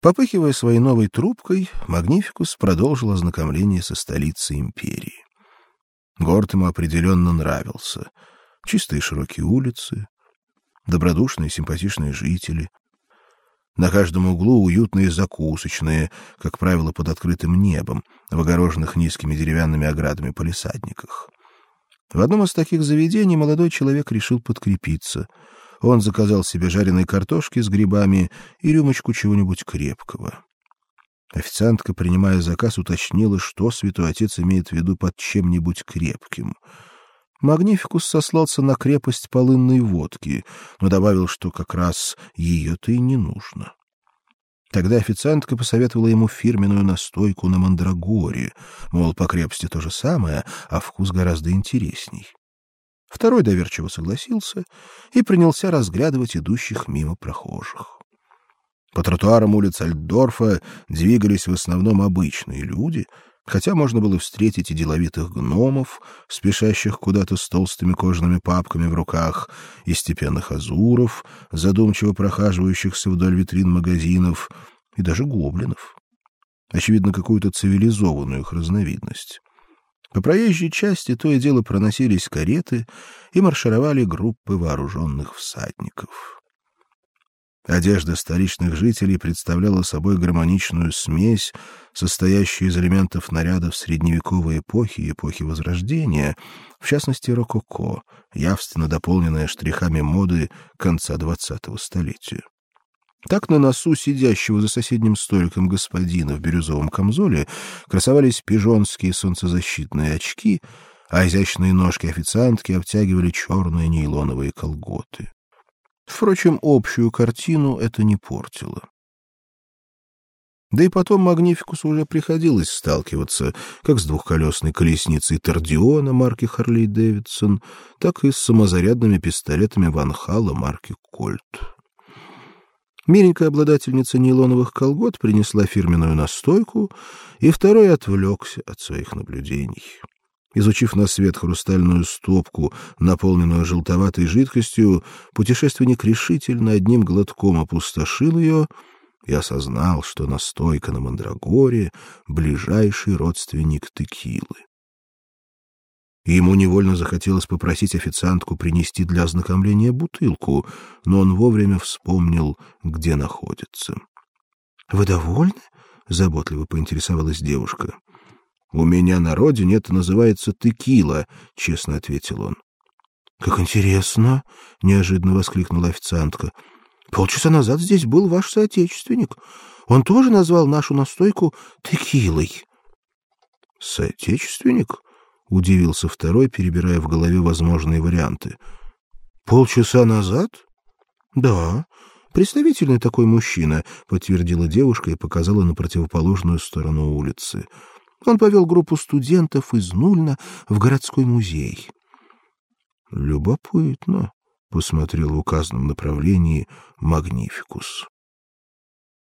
Попыхивая своей новой трубкой, Магнификус продолжил ознакомление со столицей империи. Город ему определенно нравился. Чистые широкие улицы, добродушные симпатичные жители. На каждом углу уютные закусочные, как правило, под открытым небом, в огороженных низкими деревянными оградами полисадниках. В одном из таких заведений молодой человек решил подкрепиться. Он заказал себе жареной картошки с грибами и рюмочку чего-нибудь крепкого. Официантка, принимая заказ, уточнила, что святой отец имеет в виду под чем-нибудь крепким. Магнификус сослался на крепость полынной водки, но добавил, что как раз ее-то и не нужно. Тогда официантка посоветовала ему фирменную настойку на мандрагоре, мол, по крепости то же самое, а вкус гораздо интересней. Второй доверчиво согласился и принялся разглядывать идущих мимо прохожих. По тротуарам улиц Альдорфа двигались в основном обычные люди, хотя можно было встретить и деловитых гномов, спешащих куда-то с толстыми кожаными папками в руках, и степенных азуров, задумчиво прохаживающихся вдоль витрин магазинов, и даже гоблинов. Очевидно, какую-то цивилизованную их разновидность. По проезжей части то и дело проносились кареты и маршировали группы вооруженных всадников. Одежда столичных жителей представляла собой гармоничную смесь, состоящую из элементов нарядов средневековой эпохи и эпохи Возрождения, в частности рококо, явственно дополненная штрихами моды конца двадцатого столетия. Так на носу сидящего за соседним столиком господина в бирюзовом камзоле красовались пижонские солнцезащитные очки, а изящные ножки официантки обтягивали черные нейлоновые колготы. Впрочем, общую картину это не портило. Да и потом Магнификусу уже приходилось сталкиваться как с двухколесной колесницей Тордиона марки Харли Дэвидсон, так и с самозарядными пистолетами Ван Хала марки Кольт. Миленькая обладательница нейлоновых колгот принесла фирменную настойку, и второй отвлекся от своих наблюдений. Изучив на свет хрустальную стопку, наполненную желтоватой жидкостью, путешественник решительно одним глотком опустошил ее и осознал, что настойка на мандрагоре ближайший родственник текилы. Ему невольно захотелось попросить официантку принести для ознакомления бутылку, но он вовремя вспомнил, где находится. Вы довольны? заботливо поинтересовалась девушка. У меня на родине это называется текила, честно ответил он. Как интересно, неожиданно воскликнула официантка. Полчаса назад здесь был ваш соотечественник. Он тоже назвал нашу настойку текилой. Соотечественник? Удивился второй, перебирая в голове возможные варианты. Полчаса назад? Да, представительный такой мужчина, подтвердила девушка и показала на противоположную сторону улицы. Он повел группу студентов из Нульна в городской музей. Любопытно, посмотрел в указанном направлении Магнификус.